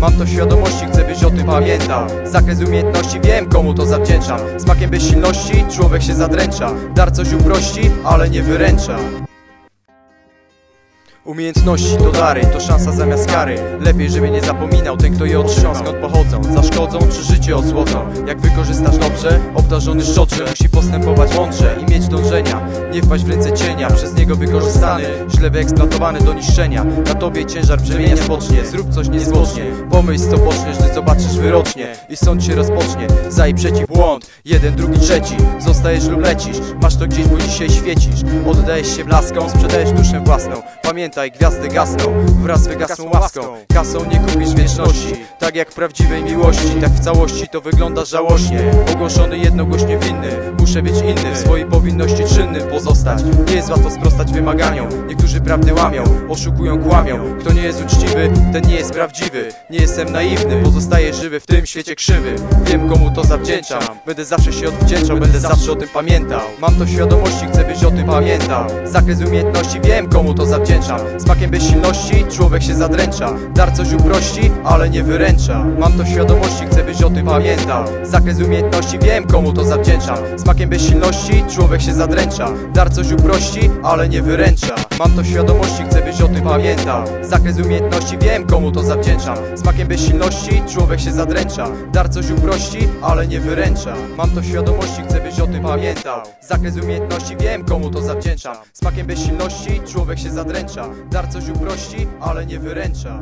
Mam to świadomości, chcę byś o tym pamiętał Zakres umiejętności, wiem komu to zawdzięczam. Smakiem bezsilności człowiek się zadręcza. Dar coś uprości, ale nie wyręcza. Umiejętności to dary, to szansa zamiast kary. Lepiej, żeby nie zapominał ten, kto je otrzymał Skąd pochodzą, zaszkodzą czy życie osłodzą Jak wykorzystasz dobrze, obdarzony szczodrze Musi postępować mądrze i mieć dążenia Nie wpaść w ręce cienia, przez niego wykorzystany Źle wyeksploatowany do niszczenia. Na tobie ciężar brzemienia spocznie. Zrób coś niezwłocznie, pomyśl co poczniesz Gdy zobaczysz wyrocznie. I sąd się rozpocznie. Za i przeciw błąd, jeden, drugi, trzeci. Zostajesz lub lecisz, masz to gdzieś, bo dzisiaj świecisz. Oddajesz się blaskom, sprzedajesz duszę własną. Pamiętaj, gwiazdy gasną, wraz wygasną łaską. Kasą nie kupisz wieczności, tak jak prawdziwej miłości Tak w całości to wygląda żałośnie. Ogłoszony jednogłośnie winny, muszę być inny. W swojej powinności czynnym pozostać. Nie jest łatwo sprostać wymaganiom. Niektórzy prawdy łamią, oszukują, kłamią. Kto nie jest uczciwy, ten nie jest prawdziwy. Nie jestem naiwny, pozostaję żywy w tym świecie krzywy. Wiem komu to zawdzięczam, będę zawsze się odwdzięczał Będę zawsze o tym pamiętał. Mam to świadomości, chcę byś o tym pamiętał. Zakres umiejętności, wiem komu to zawdzięczam. Smakiem bezsilności człowiek się zadręcza. Dar coś uprości, ale nie wyręcza Mam to w świadomości, chcę byś o tym pamiętał. Zakres umiejętności, wiem komu to zawdzięczam Smakiem bezsilności człowiek się zadręcza. Dar coś uprości, ale nie wyręcza. Mam to w świadomości, chcę byś o tym pamiętał. Zakres umiejętności, wiem komu to zawdzięczam Smakiem bezsilności człowiek się zadręcza. Dar coś uprości, ale nie wyręcza. Mam to w świadomości, chcę byś o tym pamiętał. Zakres umiejętności, wiem komu to zawdzięczam Smakiem bezsilności człowiek się zadręcza. Dar coś uprości, ale nie wyręcza